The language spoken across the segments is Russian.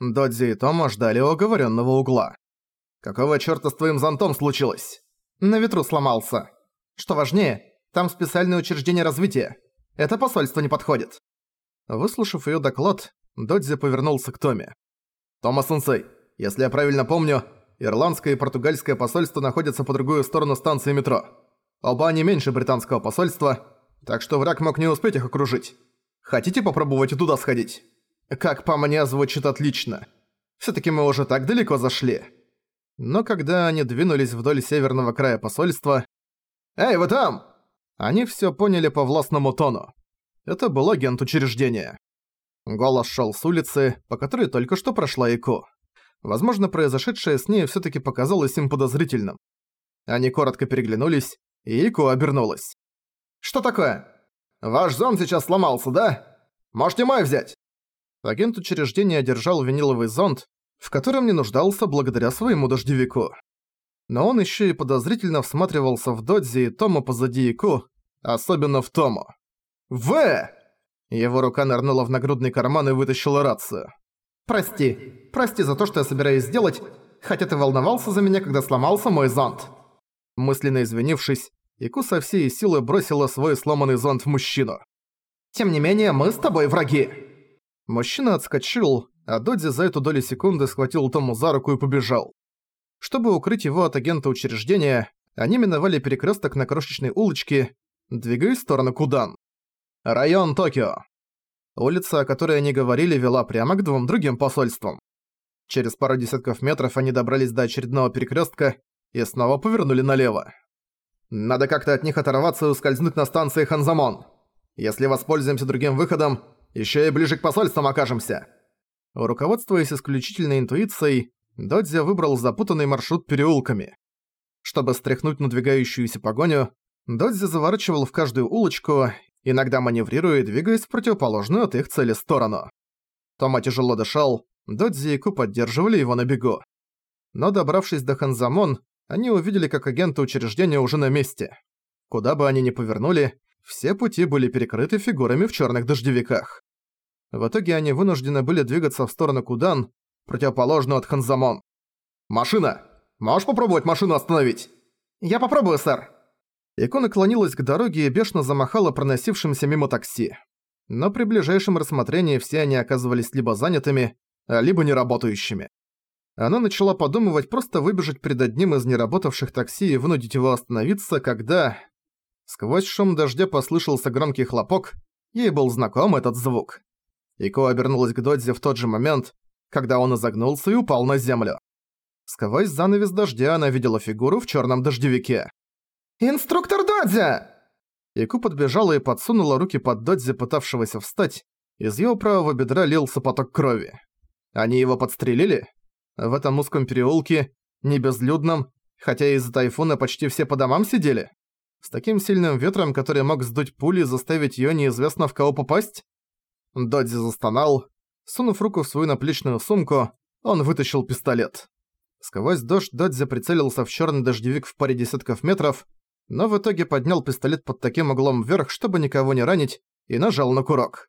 Додзи и Тома ждали оговоренного угла. «Какого чёрта с твоим зонтом случилось?» «На ветру сломался. Что важнее, там специальное учреждение развития. Это посольство не подходит». Выслушав её доклад, Додзи повернулся к Томе. «Тома-сенсей, если я правильно помню, ирландское и португальское посольство находятся по другую сторону станции метро. Оба они меньше британского посольства, так что враг мог не успеть их окружить. Хотите попробовать туда сходить? Как по мне, звучит отлично. Всё-таки мы уже так далеко зашли». Но когда они двинулись вдоль северного края посольства... «Эй, вы там!» Они всё поняли по властному тону. Это был агент учреждения. Голос шел с улицы, по которой только что прошла Ико. Возможно, произошедшее с ней всё-таки показалось им подозрительным. Они коротко переглянулись, и Ико обернулась. «Что такое? Ваш зонт сейчас сломался, да? Можете мой взять?» Агент учреждения держал виниловый зонт, в котором не нуждался благодаря своему дождевику. Но он ещё и подозрительно всматривался в Додзи и Тому позади Ику, особенно в Тому. «В!» Его рука нырнула в нагрудный карман и вытащила рацию. «Прости. Прости за то, что я собираюсь сделать, хотя ты волновался за меня, когда сломался мой зонт». Мысленно извинившись, Ику со всей силы бросила свой сломанный зонт в мужчину. «Тем не менее, мы с тобой враги!» Мужчина отскочил, а Додзи за эту долю секунды схватил Тому за руку и побежал. Чтобы укрыть его от агента учреждения, они миновали перекресток на крошечной улочке, двигаясь в сторону Кудан. Район Токио. Улица, о которой они говорили, вела прямо к двум другим посольствам. Через пару десятков метров они добрались до очередного перекрестка и снова повернули налево. Надо как-то от них оторваться и ускользнуть на станции Ханзамон. Если воспользуемся другим выходом, еще и ближе к посольствам окажемся. Руководствуясь исключительной интуицией, Додзя выбрал запутанный маршрут переулками. Чтобы стряхнуть надвигающуюся погоню, Додзи заворачивал в каждую улочку иногда маневрируя двигаясь в противоположную от их цели сторону. Тома тяжело дышал, Додзи и Ку поддерживали его на бегу. Но добравшись до Ханзамон, они увидели, как агенты учреждения уже на месте. Куда бы они ни повернули, все пути были перекрыты фигурами в черных дождевиках. В итоге они вынуждены были двигаться в сторону Кудан, противоположную от Ханзамон. «Машина! Можешь попробовать машину остановить?» «Я попробую, сэр!» Ико наклонилась к дороге и бешено замахала проносившимся мимо такси. Но при ближайшем рассмотрении все они оказывались либо занятыми, либо неработающими. Она начала подумывать просто выбежать перед одним из неработавших такси и вынудить его остановиться, когда... Сквозь шум дождя послышался громкий хлопок, ей был знаком этот звук. Ико обернулась к Додзе в тот же момент, когда он изогнулся и упал на землю. Сквозь занавес дождя она видела фигуру в черном дождевике. «Инструктор Додзи!» Ику подбежала и подсунула руки под Додзи, пытавшегося встать. Из его правого бедра лился поток крови. Они его подстрелили? В этом узком переулке, не безлюдном, хотя из-за тайфуна почти все по домам сидели? С таким сильным ветром, который мог сдуть пули и заставить её неизвестно в кого попасть? Додзи застонал. Сунув руку в свою наплечную сумку, он вытащил пистолет. Сквозь дождь Додзи прицелился в чёрный дождевик в паре десятков метров, но в итоге поднял пистолет под таким углом вверх, чтобы никого не ранить, и нажал на курок.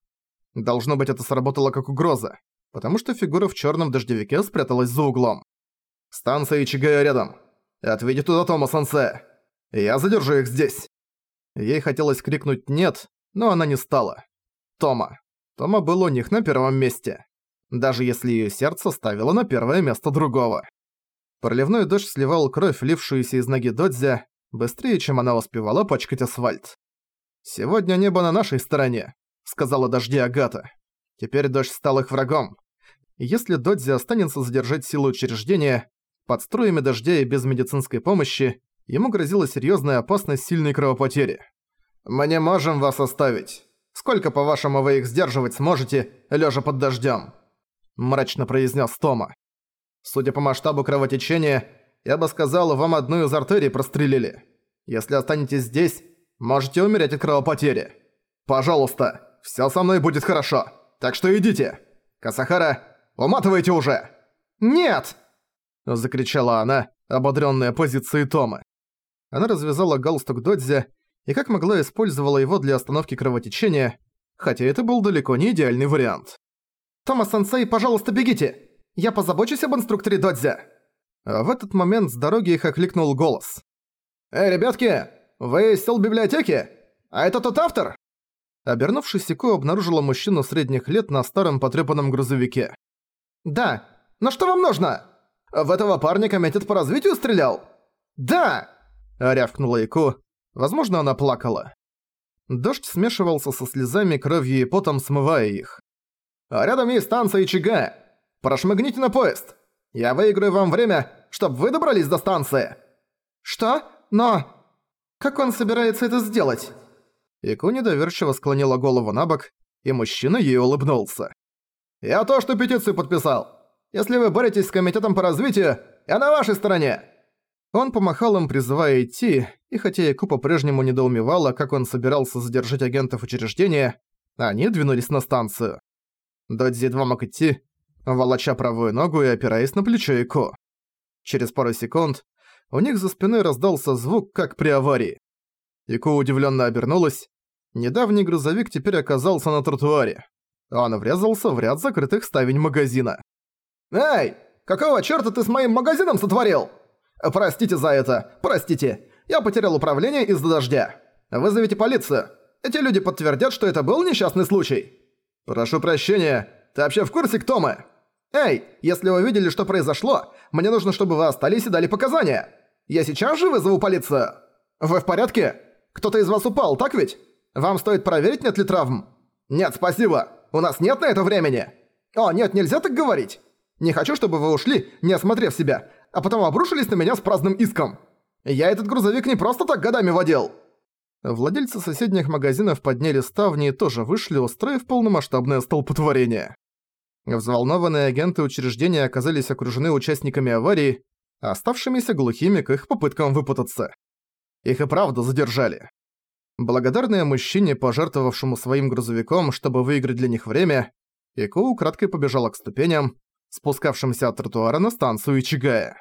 Должно быть, это сработало как угроза, потому что фигура в черном дождевике спряталась за углом. «Станция Ичигая рядом. Отведи туда Тома Сансе. Я задержу их здесь». Ей хотелось крикнуть «нет», но она не стала. Тома. Тома был у них на первом месте. Даже если её сердце ставило на первое место другого. Проливной дождь сливал кровь, лившуюся из ноги Додзя, быстрее, чем она успевала пачкать асфальт. «Сегодня небо на нашей стороне», — сказала дожди Агата. «Теперь дождь стал их врагом. Если Додзи останется задержать силу учреждения, под струями дождя и без медицинской помощи, ему грозила серьезная опасность сильной кровопотери. «Мы не можем вас оставить. Сколько, по-вашему, вы их сдерживать сможете, лежа под дождем? мрачно произнес Тома. «Судя по масштабу кровотечения, я бы сказал, вам одну из артерий прострелили. Если останетесь здесь, можете умереть от кровопотери. Пожалуйста, всё со мной будет хорошо. Так что идите. Касахара, уматывайте уже!» «Нет!» – закричала она, ободрённая позицией Тома. Она развязала галстук Додзи и как могла использовала его для остановки кровотечения, хотя это был далеко не идеальный вариант. «Тома-сенсей, пожалуйста, бегите! Я позабочусь об инструкторе Додзе!» а В этот момент с дороги их окликнул голос. «Эй, ребятки! Вы из сел библиотеки? А это тот автор?» Обернувшись, Ико обнаружила мужчину средних лет на старом потрепанном грузовике. «Да. Но что вам нужно? В этого парня комитет по развитию стрелял?» «Да!» – рявкнула Ико. Возможно, она плакала. Дождь смешивался со слезами, кровью и потом, смывая их. «А рядом есть станция Ичига. Прошмыгните на поезд. Я выиграю вам время, чтобы вы добрались до станции». «Что? Но...» «Как он собирается это сделать?» Ику недоверчиво склонила голову на бок, и мужчина ей улыбнулся. «Я то, что петицию подписал. Если вы боретесь с комитетом по развитию, я на вашей стороне!» Он помахал им, призывая идти, и хотя Яку по-прежнему недоумевала, как он собирался задержать агентов учреждения, они двинулись на станцию. Додзи едва мог идти, волоча правую ногу и опираясь на плечо Яку. Через пару секунд у них за спиной раздался звук, как при аварии. Ико удивленно обернулась. Недавний грузовик теперь оказался на тротуаре. Он врезался в ряд закрытых ставень магазина. «Эй, какого чёрта ты с моим магазином сотворил?» «Простите за это, простите. Я потерял управление из-за дождя. Вызовите полицию. Эти люди подтвердят, что это был несчастный случай». «Прошу прощения. Ты вообще в курсе, кто мы?» «Эй, если вы видели, что произошло, мне нужно, чтобы вы остались и дали показания. Я сейчас же вызову полицию. Вы в порядке?» Кто-то из вас упал, так ведь? Вам стоит проверить, нет ли травм? Нет, спасибо. У нас нет на это времени. О, нет, нельзя так говорить. Не хочу, чтобы вы ушли, не осмотрев себя, а потом обрушились на меня с праздным иском. Я этот грузовик не просто так годами водил. Владельцы соседних магазинов подняли ставни и тоже вышли, устроив полномасштабное столпотворение. Взволнованные агенты учреждения оказались окружены участниками аварии, оставшимися глухими к их попыткам выпутаться. Их и правда задержали. Благодарная мужчине, пожертвовавшему своим грузовиком, чтобы выиграть для них время, Ико украдкой побежала к ступеням, спускавшимся от тротуара на станцию Ичигая.